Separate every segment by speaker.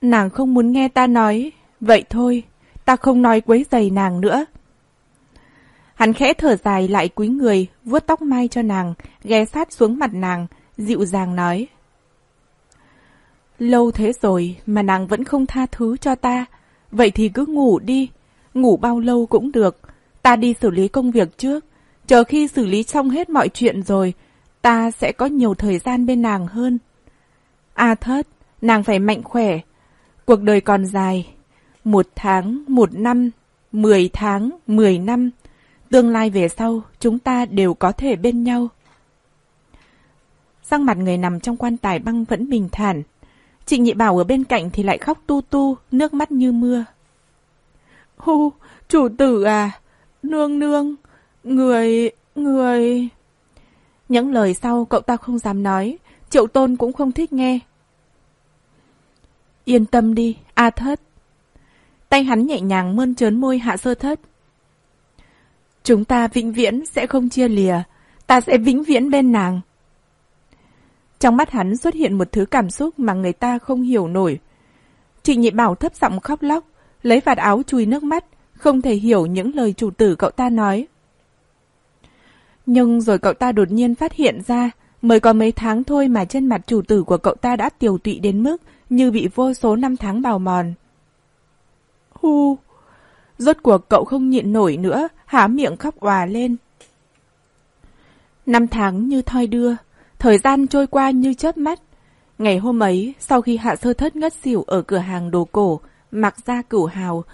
Speaker 1: Nàng không muốn nghe ta nói, vậy thôi, ta không nói quấy giày nàng nữa. Hắn khẽ thở dài lại cúi người, vuốt tóc mai cho nàng, ghé sát xuống mặt nàng, dịu dàng nói. Lâu thế rồi mà nàng vẫn không tha thứ cho ta, vậy thì cứ ngủ đi, ngủ bao lâu cũng được, ta đi xử lý công việc trước, chờ khi xử lý xong hết mọi chuyện rồi, ta sẽ có nhiều thời gian bên nàng hơn. À A thất, nàng phải mạnh khỏe, cuộc đời còn dài, một tháng, một năm, mười tháng, mười năm, tương lai về sau chúng ta đều có thể bên nhau. Sang mặt người nằm trong quan tài băng vẫn bình thản. Trịnh nhị bảo ở bên cạnh thì lại khóc tu tu, nước mắt như mưa. Hu, chủ tử à, nương nương, người, người... Những lời sau cậu ta không dám nói, triệu tôn cũng không thích nghe. Yên tâm đi, A thất. Tay hắn nhẹ nhàng mơn trớn môi hạ sơ thất. Chúng ta vĩnh viễn sẽ không chia lìa, ta sẽ vĩnh viễn bên nàng. Trong mắt hắn xuất hiện một thứ cảm xúc mà người ta không hiểu nổi. chị nhị bảo thấp giọng khóc lóc, lấy vạt áo chùi nước mắt, không thể hiểu những lời chủ tử cậu ta nói. Nhưng rồi cậu ta đột nhiên phát hiện ra, mới có mấy tháng thôi mà trên mặt chủ tử của cậu ta đã tiều tụy đến mức như bị vô số năm tháng bào mòn. Hu! Rốt cuộc cậu không nhịn nổi nữa, há miệng khóc òa lên. Năm tháng như thoi đưa, thời gian trôi qua như chớp mắt. Ngày hôm ấy, sau khi hạ sơ thất ngất xỉu ở cửa hàng đồ cổ, mặc ra cửu hào,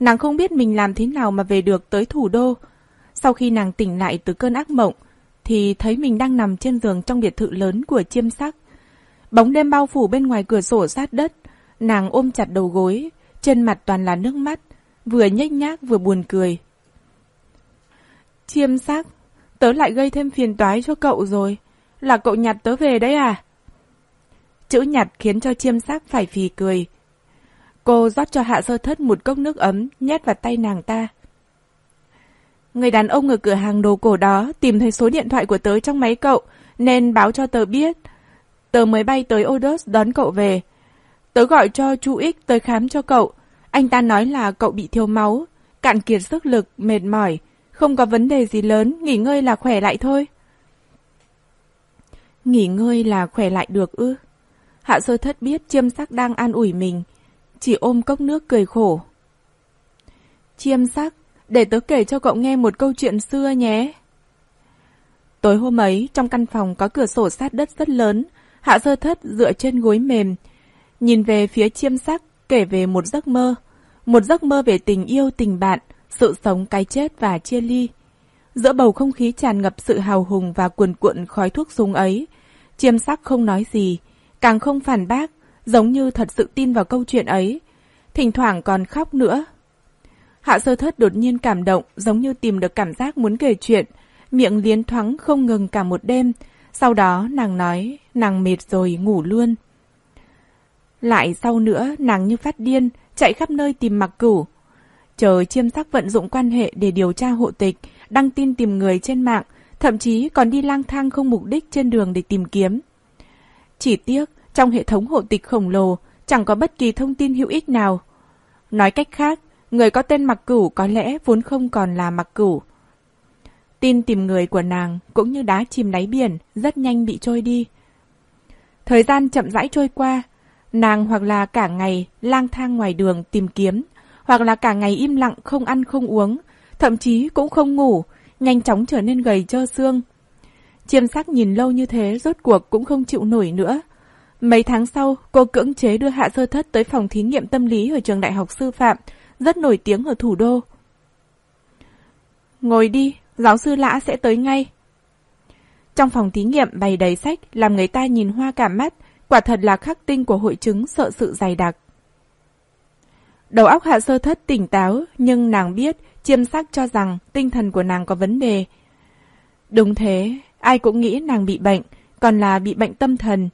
Speaker 1: nàng không biết mình làm thế nào mà về được tới thủ đô. Sau khi nàng tỉnh lại từ cơn ác mộng, thì thấy mình đang nằm trên giường trong biệt thự lớn của chiêm sắc. Bóng đêm bao phủ bên ngoài cửa sổ sát đất, nàng ôm chặt đầu gối, trên mặt toàn là nước mắt, vừa nhếch nhác vừa buồn cười. Chiêm sắc, tớ lại gây thêm phiền toái cho cậu rồi. Là cậu nhặt tớ về đấy à? Chữ nhặt khiến cho chiêm sắc phải phì cười. Cô rót cho hạ sơ thất một cốc nước ấm, nhét vào tay nàng ta. Người đàn ông ở cửa hàng đồ cổ đó tìm thấy số điện thoại của tớ trong máy cậu, nên báo cho tớ biết. Tớ mới bay tới Odos đón cậu về. Tớ gọi cho chú X tới khám cho cậu. Anh ta nói là cậu bị thiếu máu, cạn kiệt sức lực, mệt mỏi, không có vấn đề gì lớn, nghỉ ngơi là khỏe lại thôi. Nghỉ ngơi là khỏe lại được ư? Hạ sơ thất biết chiêm sắc đang an ủi mình, chỉ ôm cốc nước cười khổ. Chiêm sắc, để tớ kể cho cậu nghe một câu chuyện xưa nhé. Tối hôm ấy, trong căn phòng có cửa sổ sát đất rất lớn, hạ sơ thất dựa trên gối mềm, nhìn về phía chiêm sắc, kể về một giấc mơ. Một giấc mơ về tình yêu tình bạn, sự sống cái chết và chia ly. Giữa bầu không khí tràn ngập sự hào hùng và cuồn cuộn khói thuốc súng ấy, chiêm sắc không nói gì, càng không phản bác, giống như thật sự tin vào câu chuyện ấy. Thỉnh thoảng còn khóc nữa. Hạ sơ thất đột nhiên cảm động, giống như tìm được cảm giác muốn kể chuyện, miệng liến thoáng không ngừng cả một đêm. Sau đó nàng nói, nàng mệt rồi ngủ luôn. Lại sau nữa, nàng như phát điên, chạy khắp nơi tìm mặc cửu. Chờ chiêm sắc vận dụng quan hệ để điều tra hộ tịch, đăng tin tìm người trên mạng, thậm chí còn đi lang thang không mục đích trên đường để tìm kiếm. Chỉ tiếc, trong hệ thống hộ tịch khổng lồ, chẳng có bất kỳ thông tin hữu ích nào. Nói cách khác, người có tên mặc cửu có lẽ vốn không còn là mặc cửu. Tin tìm người của nàng cũng như đá chìm đáy biển, rất nhanh bị trôi đi. Thời gian chậm rãi trôi qua, nàng hoặc là cả ngày lang thang ngoài đường tìm kiếm, hoặc là cả ngày im lặng không ăn không uống, thậm chí cũng không ngủ, nhanh chóng trở nên gầy trơ xương. Chiêm sắc nhìn lâu như thế rốt cuộc cũng không chịu nổi nữa. Mấy tháng sau, cô cưỡng chế đưa Hạ Sơ Thất tới phòng thí nghiệm tâm lý ở trường đại học sư phạm, rất nổi tiếng ở thủ đô. Ngồi đi, giáo sư Lã sẽ tới ngay. Trong phòng thí nghiệm bày đầy sách làm người ta nhìn hoa cả mắt, quả thật là khắc tinh của hội chứng sợ sự dày đặc. Đầu óc Hạ Sơ Thất tỉnh táo, nhưng nàng biết chiêm sắc cho rằng tinh thần của nàng có vấn đề. Đúng thế, ai cũng nghĩ nàng bị bệnh, còn là bị bệnh tâm thần.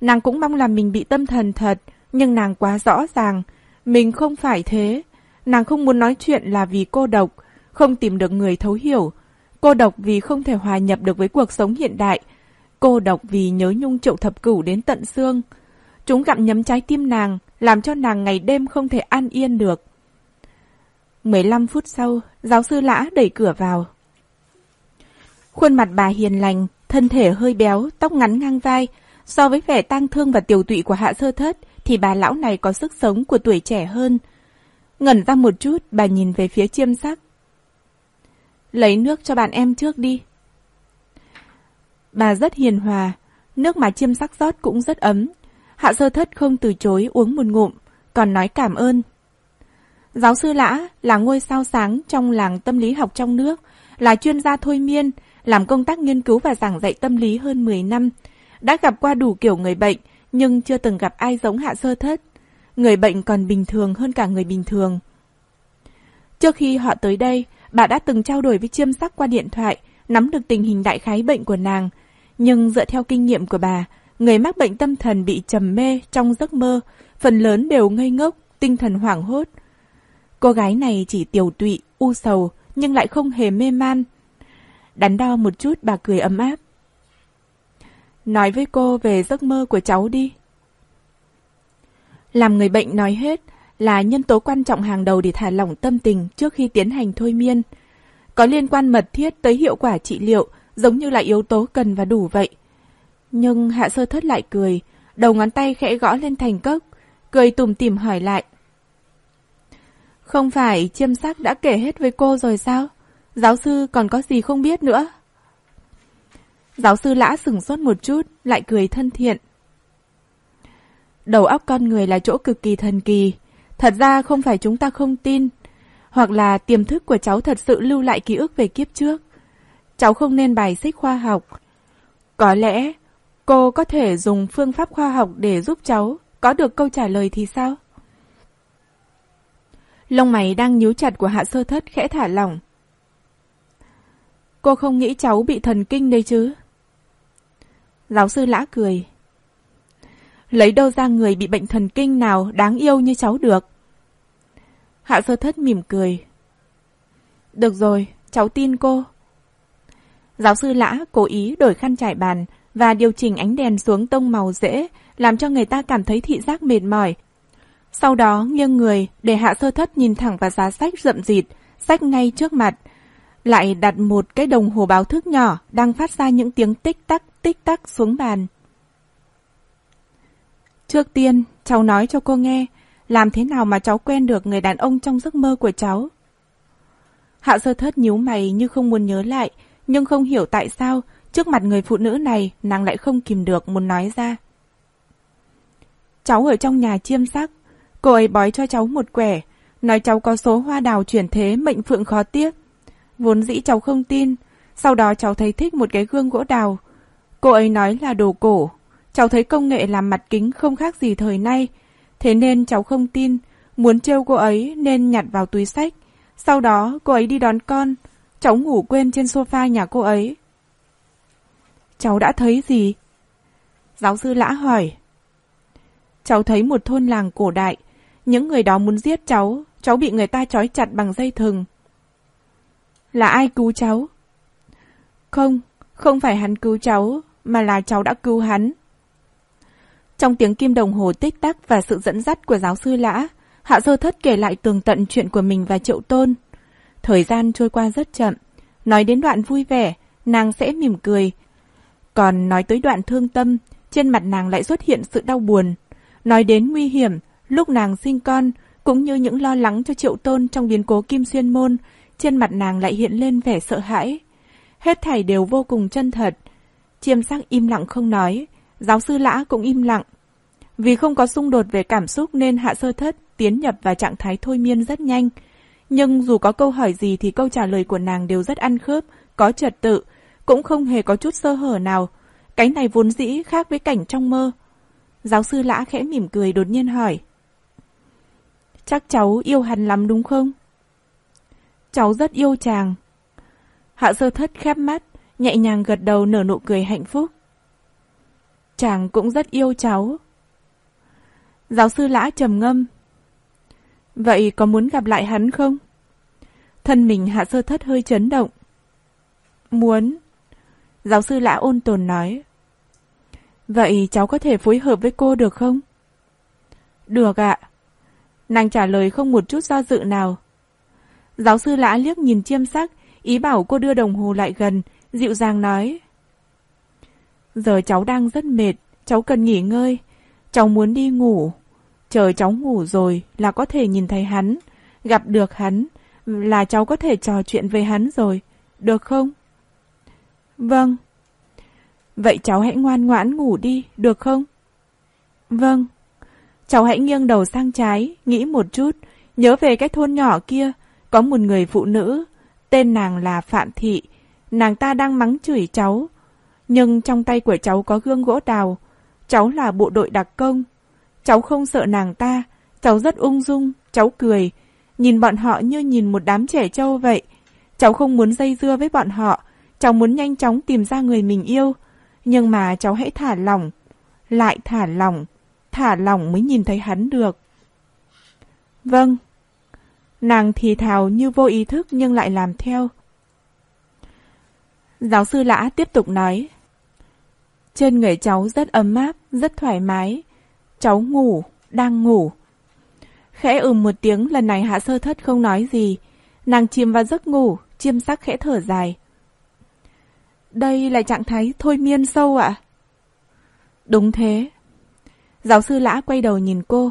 Speaker 1: Nàng cũng mong là mình bị tâm thần thật, nhưng nàng quá rõ ràng, mình không phải thế. Nàng không muốn nói chuyện là vì cô độc, không tìm được người thấu hiểu. Cô độc vì không thể hòa nhập được với cuộc sống hiện đại. Cô độc vì nhớ nhung triệu thập cửu đến tận xương. Chúng gặm nhấm trái tim nàng, làm cho nàng ngày đêm không thể an yên được. 15 phút sau, giáo sư Lã đẩy cửa vào. Khuôn mặt bà hiền lành, thân thể hơi béo, tóc ngắn ngang vai. So với vẻ tang thương và tiểu tụy của hạ sơ thất, thì bà lão này có sức sống của tuổi trẻ hơn. Ngẩn ra một chút, bà nhìn về phía chiêm sắc. Lấy nước cho bạn em trước đi. Bà rất hiền hòa, nước mà chiêm sắc rót cũng rất ấm. Hạ sơ thất không từ chối uống một ngụm, còn nói cảm ơn. Giáo sư Lã là ngôi sao sáng trong làng tâm lý học trong nước, là chuyên gia thôi miên, làm công tác nghiên cứu và giảng dạy tâm lý hơn 10 năm. Đã gặp qua đủ kiểu người bệnh, nhưng chưa từng gặp ai giống hạ sơ thất. Người bệnh còn bình thường hơn cả người bình thường. Trước khi họ tới đây, bà đã từng trao đổi với chiêm sắc qua điện thoại, nắm được tình hình đại khái bệnh của nàng. Nhưng dựa theo kinh nghiệm của bà, người mắc bệnh tâm thần bị trầm mê trong giấc mơ, phần lớn đều ngây ngốc, tinh thần hoảng hốt. Cô gái này chỉ tiểu tụy, u sầu, nhưng lại không hề mê man. Đắn đo một chút bà cười ấm áp. Nói với cô về giấc mơ của cháu đi. Làm người bệnh nói hết là nhân tố quan trọng hàng đầu để thả lỏng tâm tình trước khi tiến hành thôi miên. Có liên quan mật thiết tới hiệu quả trị liệu giống như là yếu tố cần và đủ vậy. Nhưng hạ sơ thất lại cười, đầu ngón tay khẽ gõ lên thành cốc, cười tùm tìm hỏi lại. Không phải chiêm sắc đã kể hết với cô rồi sao? Giáo sư còn có gì không biết nữa? Giáo sư lã sừng sốt một chút, lại cười thân thiện. Đầu óc con người là chỗ cực kỳ thần kỳ. Thật ra không phải chúng ta không tin, hoặc là tiềm thức của cháu thật sự lưu lại ký ức về kiếp trước. Cháu không nên bài xích khoa học. Có lẽ cô có thể dùng phương pháp khoa học để giúp cháu có được câu trả lời thì sao? Lông mày đang nhíu chặt của hạ sơ thất khẽ thả lỏng. Cô không nghĩ cháu bị thần kinh đây chứ? Giáo sư lã cười. Lấy đâu ra người bị bệnh thần kinh nào đáng yêu như cháu được? Hạ sơ thất mỉm cười. Được rồi, cháu tin cô. Giáo sư lã cố ý đổi khăn trải bàn và điều chỉnh ánh đèn xuống tông màu dễ, làm cho người ta cảm thấy thị giác mệt mỏi. Sau đó nghiêng người để hạ sơ thất nhìn thẳng vào giá sách rậm rịt, sách ngay trước mặt, lại đặt một cái đồng hồ báo thức nhỏ đang phát ra những tiếng tích tắc tích tắc xuống bàn. Trước tiên, cháu nói cho cô nghe, làm thế nào mà cháu quen được người đàn ông trong giấc mơ của cháu? Hạ sơ thất nhíu mày như không muốn nhớ lại, nhưng không hiểu tại sao trước mặt người phụ nữ này nàng lại không kìm được muốn nói ra. Cháu ở trong nhà chiêm sắc, cô ấy bói cho cháu một quẻ, nói cháu có số hoa đào chuyển thế mệnh phượng khó tiếc. Vốn dĩ cháu không tin, sau đó cháu thấy thích một cái gương gỗ đào. Cô ấy nói là đồ cổ. Cháu thấy công nghệ làm mặt kính không khác gì thời nay. Thế nên cháu không tin, muốn trêu cô ấy nên nhặt vào túi sách. Sau đó cô ấy đi đón con, cháu ngủ quên trên sofa nhà cô ấy. Cháu đã thấy gì? Giáo sư Lã hỏi. Cháu thấy một thôn làng cổ đại, những người đó muốn giết cháu, cháu bị người ta trói chặt bằng dây thừng. Là ai cứu cháu? Không, không phải hắn cứu cháu, mà là cháu đã cứu hắn. Trong tiếng kim đồng hồ tích tắc và sự dẫn dắt của giáo sư Lã, Hạ Sơ Thất kể lại tường tận chuyện của mình và Triệu Tôn. Thời gian trôi qua rất chậm. Nói đến đoạn vui vẻ, nàng sẽ mỉm cười. Còn nói tới đoạn thương tâm, trên mặt nàng lại xuất hiện sự đau buồn. Nói đến nguy hiểm, lúc nàng sinh con, cũng như những lo lắng cho Triệu Tôn trong biến cố Kim Xuyên Môn, trên mặt nàng lại hiện lên vẻ sợ hãi. Hết thảy đều vô cùng chân thật. Chiêm sắc im lặng không nói, giáo sư Lã cũng im lặng. Vì không có xung đột về cảm xúc nên hạ sơ thất tiến nhập vào trạng thái thôi miên rất nhanh. Nhưng dù có câu hỏi gì thì câu trả lời của nàng đều rất ăn khớp, có trật tự, cũng không hề có chút sơ hở nào. Cái này vốn dĩ khác với cảnh trong mơ. Giáo sư Lã khẽ mỉm cười đột nhiên hỏi. Chắc cháu yêu hắn lắm đúng không? Cháu rất yêu chàng. Hạ sơ thất khép mắt, nhẹ nhàng gật đầu nở nụ cười hạnh phúc. Chàng cũng rất yêu cháu. Giáo sư Lã trầm ngâm. Vậy có muốn gặp lại hắn không? Thân mình hạ sơ thất hơi chấn động. Muốn. Giáo sư Lã ôn tồn nói. Vậy cháu có thể phối hợp với cô được không? Được ạ. Nàng trả lời không một chút do dự nào. Giáo sư lã liếc nhìn chiêm sắc, ý bảo cô đưa đồng hồ lại gần, dịu dàng nói. Giờ cháu đang rất mệt, cháu cần nghỉ ngơi. Cháu muốn đi ngủ. Chờ cháu ngủ rồi là có thể nhìn thấy hắn, gặp được hắn, là cháu có thể trò chuyện với hắn rồi, được không? Vâng. Vậy cháu hãy ngoan ngoãn ngủ đi, được không? Vâng. Cháu hãy nghiêng đầu sang trái, nghĩ một chút, nhớ về cái thôn nhỏ kia, có một người phụ nữ, tên nàng là Phạm Thị, nàng ta đang mắng chửi cháu, nhưng trong tay của cháu có gương gỗ đào, cháu là bộ đội đặc công. Cháu không sợ nàng ta, cháu rất ung dung, cháu cười, nhìn bọn họ như nhìn một đám trẻ trâu vậy. Cháu không muốn dây dưa với bọn họ, cháu muốn nhanh chóng tìm ra người mình yêu, nhưng mà cháu hãy thả lỏng, lại thả lỏng, thả lỏng mới nhìn thấy hắn được. Vâng. Nàng thì thào như vô ý thức nhưng lại làm theo. Giáo sư Lã tiếp tục nói. Trên người cháu rất ấm áp, rất thoải mái. Cháu ngủ, đang ngủ. Khẽ ừm một tiếng lần này hạ sơ thất không nói gì. Nàng chìm vào giấc ngủ, chiêm sắc khẽ thở dài. Đây là trạng thái thôi miên sâu ạ? Đúng thế. Giáo sư Lã quay đầu nhìn cô.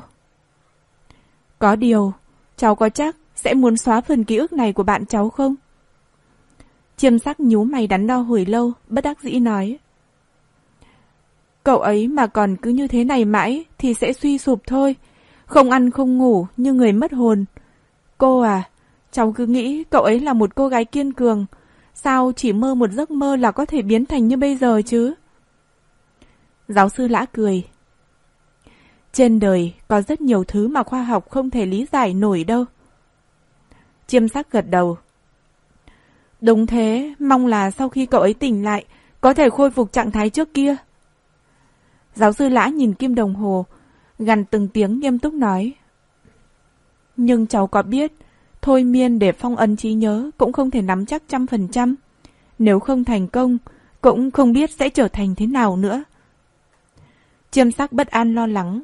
Speaker 1: Có điều, cháu có chắc sẽ muốn xóa phần ký ức này của bạn cháu không? Chiêm sắc nhú mày đắn đo hồi lâu, bất đắc dĩ nói. Cậu ấy mà còn cứ như thế này mãi thì sẽ suy sụp thôi. Không ăn không ngủ như người mất hồn. Cô à, cháu cứ nghĩ cậu ấy là một cô gái kiên cường. Sao chỉ mơ một giấc mơ là có thể biến thành như bây giờ chứ? Giáo sư lã cười. Trên đời có rất nhiều thứ mà khoa học không thể lý giải nổi đâu. Chiêm sắc gật đầu. Đúng thế, mong là sau khi cậu ấy tỉnh lại, có thể khôi phục trạng thái trước kia. Giáo sư Lã nhìn kim đồng hồ, gần từng tiếng nghiêm túc nói. Nhưng cháu có biết, thôi miên để phong ấn trí nhớ cũng không thể nắm chắc trăm phần trăm. Nếu không thành công, cũng không biết sẽ trở thành thế nào nữa. Chiêm sắc bất an lo lắng.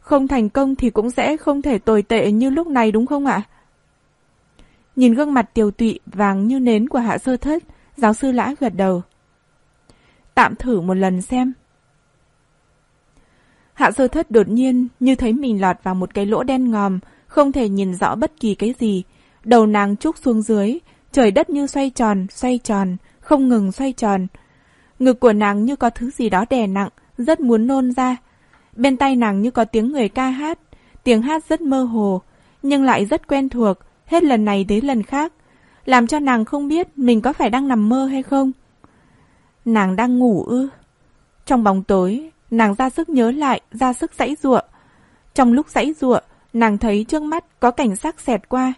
Speaker 1: Không thành công thì cũng sẽ không thể tồi tệ như lúc này đúng không ạ? Nhìn gương mặt tiều tụy vàng như nến của hạ sơ thất, giáo sư lã gật đầu. Tạm thử một lần xem. Hạ sơ thất đột nhiên như thấy mình lọt vào một cái lỗ đen ngòm, không thể nhìn rõ bất kỳ cái gì. Đầu nàng trúc xuống dưới, trời đất như xoay tròn, xoay tròn, không ngừng xoay tròn. Ngực của nàng như có thứ gì đó đè nặng, rất muốn nôn ra. Bên tay nàng như có tiếng người ca hát, tiếng hát rất mơ hồ, nhưng lại rất quen thuộc, hết lần này đến lần khác, làm cho nàng không biết mình có phải đang nằm mơ hay không. Nàng đang ngủ ư? Trong bóng tối, nàng ra sức nhớ lại, ra sức dãy giụa. Trong lúc dãy giụa, nàng thấy trước mắt có cảnh sắc xẹt qua.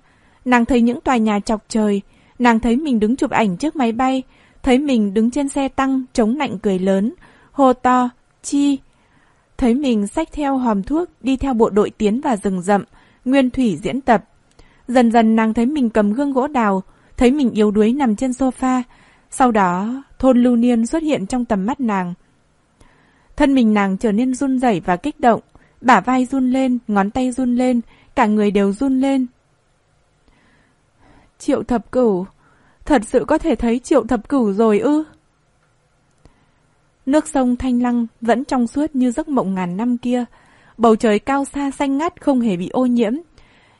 Speaker 1: Nàng thấy những tòa nhà chọc trời, nàng thấy mình đứng chụp ảnh trước máy bay, thấy mình đứng trên xe tăng chống nạnh cười lớn, hô to, chi. Thấy mình xách theo hòm thuốc đi theo bộ đội tiến vào rừng rậm, nguyên thủy diễn tập. Dần dần nàng thấy mình cầm gương gỗ đào, thấy mình yếu đuối nằm trên sofa. Sau đó, thôn lưu niên xuất hiện trong tầm mắt nàng. Thân mình nàng trở nên run rẩy và kích động, bả vai run lên, ngón tay run lên, cả người đều run lên. Triệu thập cửu, thật sự có thể thấy triệu thập cửu rồi ư? Nước sông Thanh Lăng vẫn trong suốt như giấc mộng ngàn năm kia, bầu trời cao xa xanh ngắt không hề bị ô nhiễm.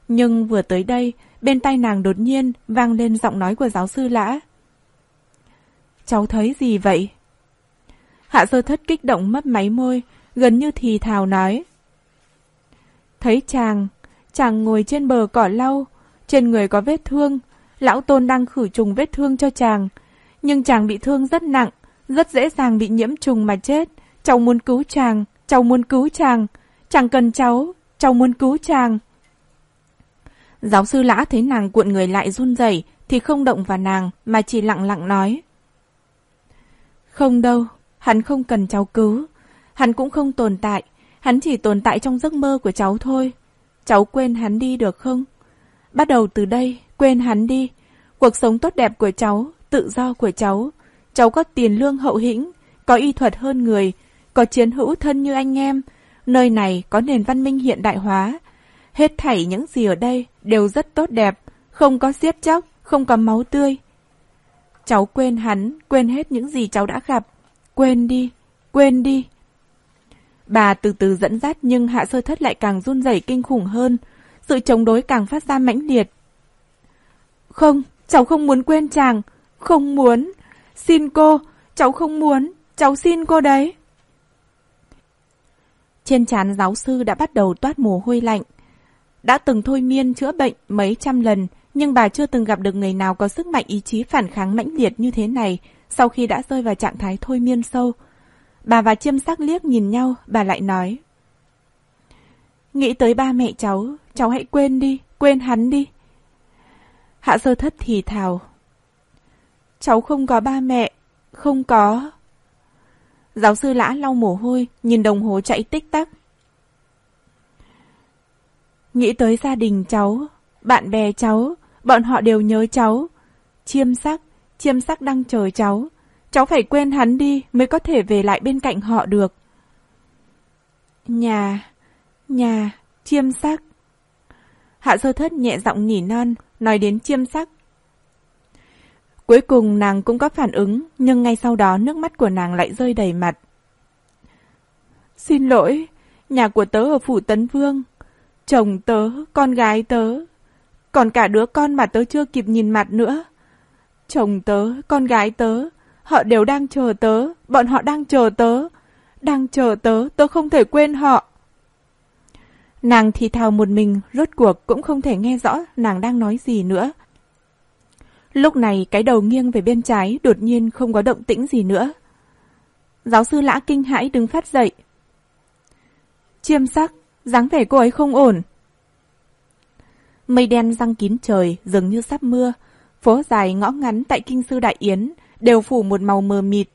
Speaker 1: Nhưng vừa tới đây, bên tai nàng đột nhiên vang lên giọng nói của giáo sư Lã. Cháu thấy gì vậy? Hạ sơ thất kích động mất máy môi, gần như thì thào nói. Thấy chàng, chàng ngồi trên bờ cỏ lau, trên người có vết thương, lão tôn đang khử trùng vết thương cho chàng. Nhưng chàng bị thương rất nặng, rất dễ dàng bị nhiễm trùng mà chết. Cháu muốn cứu chàng, cháu muốn cứu chàng, chàng cần cháu, cháu muốn cứu chàng. Giáo sư lã thấy nàng cuộn người lại run rẩy thì không động vào nàng mà chỉ lặng lặng nói. Không đâu, Hắn không cần cháu cứu. Hắn cũng không tồn tại. Hắn chỉ tồn tại trong giấc mơ của cháu thôi. Cháu quên hắn đi được không? Bắt đầu từ đây, quên hắn đi. Cuộc sống tốt đẹp của cháu, tự do của cháu. Cháu có tiền lương hậu hĩnh, có y thuật hơn người, có chiến hữu thân như anh em. Nơi này có nền văn minh hiện đại hóa. Hết thảy những gì ở đây đều rất tốt đẹp, không có giết chóc, không có máu tươi. Cháu quên hắn, quên hết những gì cháu đã gặp. Quên đi, quên đi. Bà từ từ dẫn dắt nhưng hạ sơ thất lại càng run rẩy kinh khủng hơn. Sự chống đối càng phát ra mãnh liệt. Không, cháu không muốn quên chàng. Không muốn. Xin cô, cháu không muốn. Cháu xin cô đấy. Trên trán giáo sư đã bắt đầu toát mồ hôi lạnh. Đã từng thôi miên chữa bệnh mấy trăm lần, nhưng bà chưa từng gặp được người nào có sức mạnh ý chí phản kháng mãnh liệt như thế này sau khi đã rơi vào trạng thái thôi miên sâu. Bà và chiêm sắc liếc nhìn nhau, bà lại nói. Nghĩ tới ba mẹ cháu, cháu hãy quên đi, quên hắn đi. Hạ sơ thất thì thào. Cháu không có ba mẹ, không có. Giáo sư lã lau mồ hôi, nhìn đồng hồ chạy tích tắc. Nghĩ tới gia đình cháu, bạn bè cháu, bọn họ đều nhớ cháu. Chiêm sắc, chiêm sắc đang chờ cháu. Cháu phải quên hắn đi mới có thể về lại bên cạnh họ được. Nhà, nhà, chiêm sắc. Hạ sơ thất nhẹ giọng nhỉ non, nói đến chiêm sắc. Cuối cùng nàng cũng có phản ứng, nhưng ngay sau đó nước mắt của nàng lại rơi đầy mặt. Xin lỗi, nhà của tớ ở phủ Tấn Vương. Chồng tớ, con gái tớ, còn cả đứa con mà tớ chưa kịp nhìn mặt nữa. Chồng tớ, con gái tớ, họ đều đang chờ tớ, bọn họ đang chờ tớ. Đang chờ tớ, tớ không thể quên họ. Nàng thì thào một mình, rốt cuộc cũng không thể nghe rõ nàng đang nói gì nữa. Lúc này cái đầu nghiêng về bên trái đột nhiên không có động tĩnh gì nữa. Giáo sư lã kinh hãi đứng phát dậy. Chiêm sắc, dáng vẻ cô ấy không ổn. Mây đen răng kín trời, dường như sắp mưa. Phố dài ngõ ngắn tại Kinh Sư Đại Yến đều phủ một màu mờ mịt.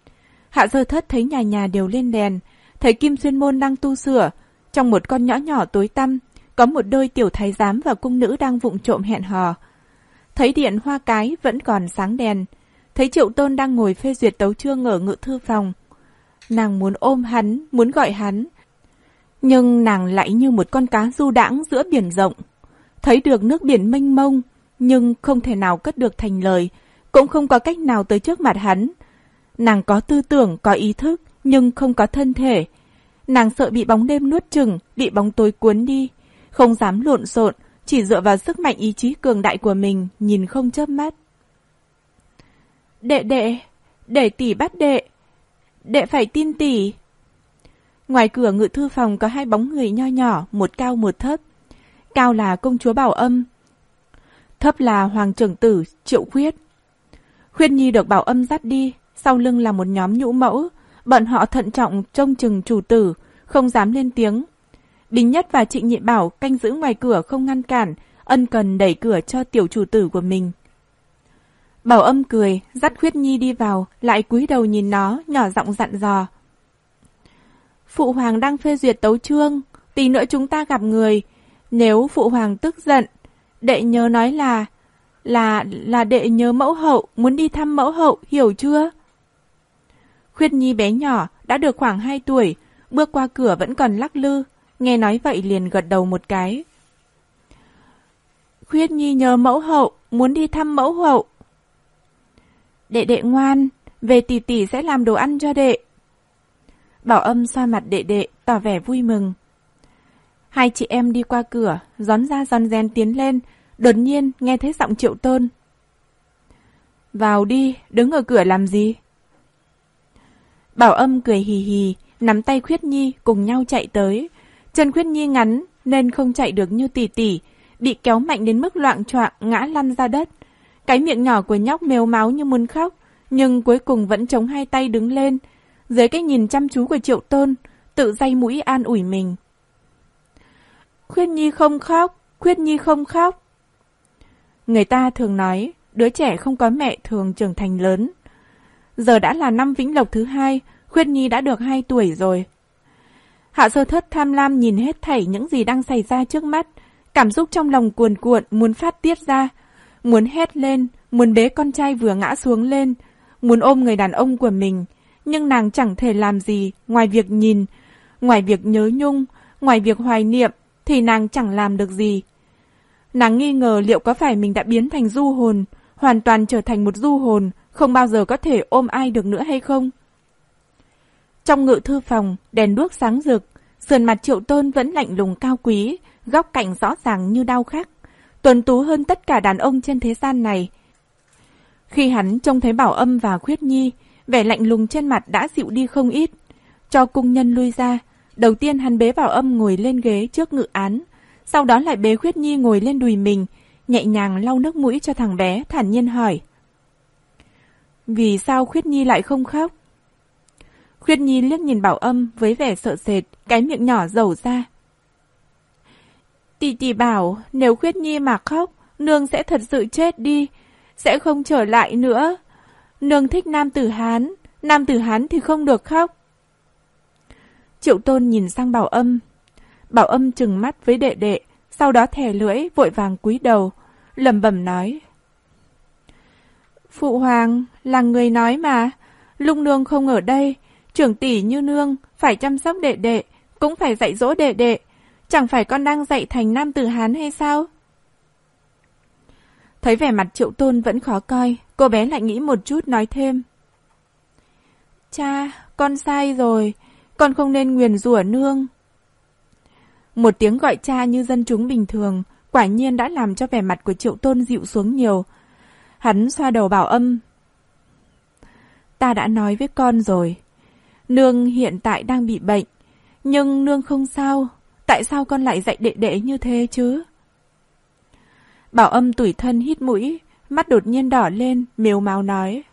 Speaker 1: Hạ sơ thất thấy nhà nhà đều lên đèn, thấy Kim Xuyên Môn đang tu sửa. Trong một con nhỏ nhỏ tối tăm, có một đôi tiểu thái giám và cung nữ đang vụng trộm hẹn hò. Thấy điện hoa cái vẫn còn sáng đèn. Thấy Triệu Tôn đang ngồi phê duyệt tấu chương ở ngự thư phòng. Nàng muốn ôm hắn, muốn gọi hắn. Nhưng nàng lại như một con cá du đãng giữa biển rộng. Thấy được nước biển mênh mông, nhưng không thể nào cất được thành lời, cũng không có cách nào tới trước mặt hắn. Nàng có tư tưởng, có ý thức, nhưng không có thân thể. Nàng sợ bị bóng đêm nuốt chừng, bị bóng tối cuốn đi, không dám lộn xộn, chỉ dựa vào sức mạnh ý chí cường đại của mình, nhìn không chớp mắt. Đệ đệ, để tỷ bắt đệ. Đệ phải tin tỷ. Ngoài cửa ngự thư phòng có hai bóng người nho nhỏ, một cao một thấp. Cao là công chúa Bảo Âm, thấp là Hoàng trưởng tử Triệu Khuyết. Khuyết Nhi được Bảo Âm dắt đi, sau lưng là một nhóm nhũ mẫu, bọn họ thận trọng trông chừng chủ tử, không dám lên tiếng. Đính Nhất và Trịnh Nhị Bảo canh giữ ngoài cửa không ngăn cản, ân cần đẩy cửa cho tiểu chủ tử của mình. Bảo âm cười, dắt Khuyết Nhi đi vào, lại cúi đầu nhìn nó, nhỏ giọng dặn dò. Phụ hoàng đang phê duyệt tấu chương, tí nữa chúng ta gặp người, nếu phụ hoàng tức giận, đệ nhớ nói là, là, là đệ nhớ mẫu hậu, muốn đi thăm mẫu hậu, hiểu chưa? Khuyết Nhi bé nhỏ, đã được khoảng 2 tuổi, bước qua cửa vẫn còn lắc lư, nghe nói vậy liền gật đầu một cái. Khuyết Nhi nhớ mẫu hậu, muốn đi thăm mẫu hậu. Đệ đệ ngoan, về tỷ tỷ sẽ làm đồ ăn cho đệ. Bảo âm xoa mặt đệ đệ, tỏ vẻ vui mừng. Hai chị em đi qua cửa, gión ra giòn rèn tiến lên, đột nhiên nghe thấy giọng triệu tôn. Vào đi, đứng ở cửa làm gì? Bảo âm cười hì hì, nắm tay Khuyết Nhi cùng nhau chạy tới. Chân Khuyết Nhi ngắn nên không chạy được như tỷ tỷ, bị kéo mạnh đến mức loạn choạng ngã lăn ra đất. Cái miệng nhỏ của nhóc mèo máu như muốn khóc, nhưng cuối cùng vẫn chống hai tay đứng lên. Dưới cái nhìn chăm chú của Triệu Tôn, tự dây mũi an ủi mình. Khuyết Nhi không khóc, Khuyết Nhi không khóc. Người ta thường nói, đứa trẻ không có mẹ thường trưởng thành lớn. Giờ đã là năm Vĩnh Lộc thứ hai, Khuyết Nhi đã được 2 tuổi rồi. Hạ sơ thất tham lam nhìn hết thảy những gì đang xảy ra trước mắt, cảm xúc trong lòng cuồn cuộn muốn phát tiết ra, muốn hét lên, muốn bế con trai vừa ngã xuống lên, muốn ôm người đàn ông của mình, nhưng nàng chẳng thể làm gì ngoài việc nhìn, ngoài việc nhớ nhung, Ngoài việc hoài niệm thì nàng chẳng làm được gì. Nàng nghi ngờ liệu có phải mình đã biến thành du hồn, hoàn toàn trở thành một du hồn, không bao giờ có thể ôm ai được nữa hay không? Trong ngự thư phòng, đèn đuốc sáng rực, sườn mặt triệu tôn vẫn lạnh lùng cao quý, góc cạnh rõ ràng như đau khắc. Tuần tú hơn tất cả đàn ông trên thế gian này. Khi hắn trông thấy bảo âm và khuyết nhi, vẻ lạnh lùng trên mặt đã dịu đi không ít. Cho cung nhân lui ra, đầu tiên hắn bế bảo âm ngồi lên ghế trước ngự án, sau đó lại bế khuyết nhi ngồi lên đùi mình, nhẹ nhàng lau nước mũi cho thằng bé, thản nhiên hỏi. Vì sao khuyết nhi lại không khóc? Khuyết nhi liếc nhìn bảo âm với vẻ sợ sệt, cái miệng nhỏ dầu ra. Tỷ tỷ bảo nếu khuyết nhi mà khóc, nương sẽ thật sự chết đi, sẽ không trở lại nữa. Nương thích nam tử Hán, nam tử Hán thì không được khóc. Triệu tôn nhìn sang bảo âm. Bảo âm chừng mắt với đệ đệ, sau đó thè lưỡi, vội vàng cúi đầu, lầm bẩm nói. Phụ hoàng, là người nói mà, lung nương không ở đây, trưởng tỷ như nương, phải chăm sóc đệ đệ, cũng phải dạy dỗ đệ đệ, chẳng phải con đang dạy thành nam tử Hán hay sao? Thấy vẻ mặt triệu tôn vẫn khó coi, cô bé lại nghĩ một chút nói thêm. Cha, con sai rồi, con không nên nguyền rủa nương. Một tiếng gọi cha như dân chúng bình thường, quả nhiên đã làm cho vẻ mặt của triệu tôn dịu xuống nhiều. Hắn xoa đầu bảo âm. Ta đã nói với con rồi. Nương hiện tại đang bị bệnh, nhưng nương không sao. Tại sao con lại dạy đệ đệ như thế chứ? Bảo âm tủi thân hít mũi, mắt đột nhiên đỏ lên, miếu máu nói.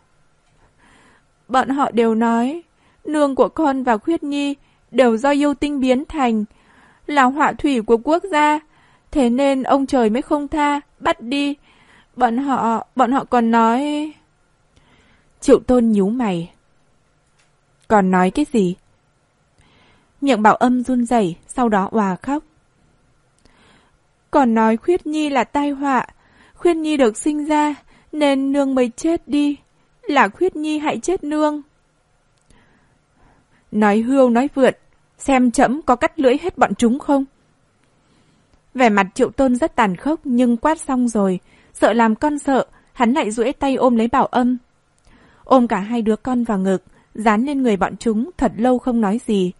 Speaker 1: Bọn họ đều nói, nương của con và Khuyết Nhi đều do yêu tinh biến thành, là họa thủy của quốc gia, thế nên ông trời mới không tha, bắt đi. Bọn họ, bọn họ còn nói... Triệu tôn nhíu mày. Còn nói cái gì? Miệng bảo âm run rẩy, sau đó òa khóc. Còn nói Khuyết Nhi là tai họa, Khuyết Nhi được sinh ra, nên nương mới chết đi. Là Khuyết Nhi hại chết nương. Nói hưu nói vượn, xem chấm có cắt lưỡi hết bọn chúng không? Vẻ mặt triệu tôn rất tàn khốc nhưng quát xong rồi, sợ làm con sợ, hắn lại duỗi tay ôm lấy bảo âm. Ôm cả hai đứa con vào ngực, dán lên người bọn chúng thật lâu không nói gì.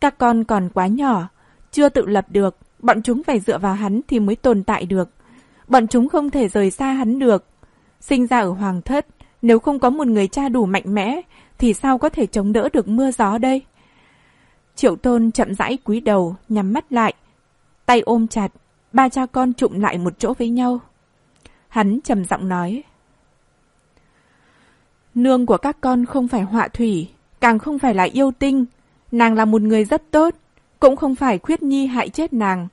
Speaker 1: Các con còn quá nhỏ, chưa tự lập được, bọn chúng phải dựa vào hắn thì mới tồn tại được. Bọn chúng không thể rời xa hắn được. Sinh ra ở hoàng thất, nếu không có một người cha đủ mạnh mẽ, thì sao có thể chống đỡ được mưa gió đây? Triệu tôn chậm rãi cúi đầu, nhắm mắt lại. Tay ôm chặt, ba cha con trụm lại một chỗ với nhau. Hắn trầm giọng nói. Nương của các con không phải họa thủy, càng không phải là yêu tinh. Nàng là một người rất tốt, cũng không phải khuyết nhi hại chết nàng.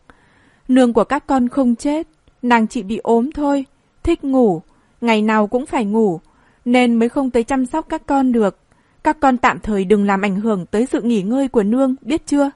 Speaker 1: Nương của các con không chết, nàng chỉ bị ốm thôi, thích ngủ, ngày nào cũng phải ngủ, nên mới không tới chăm sóc các con được. Các con tạm thời đừng làm ảnh hưởng tới sự nghỉ ngơi của nương, biết chưa?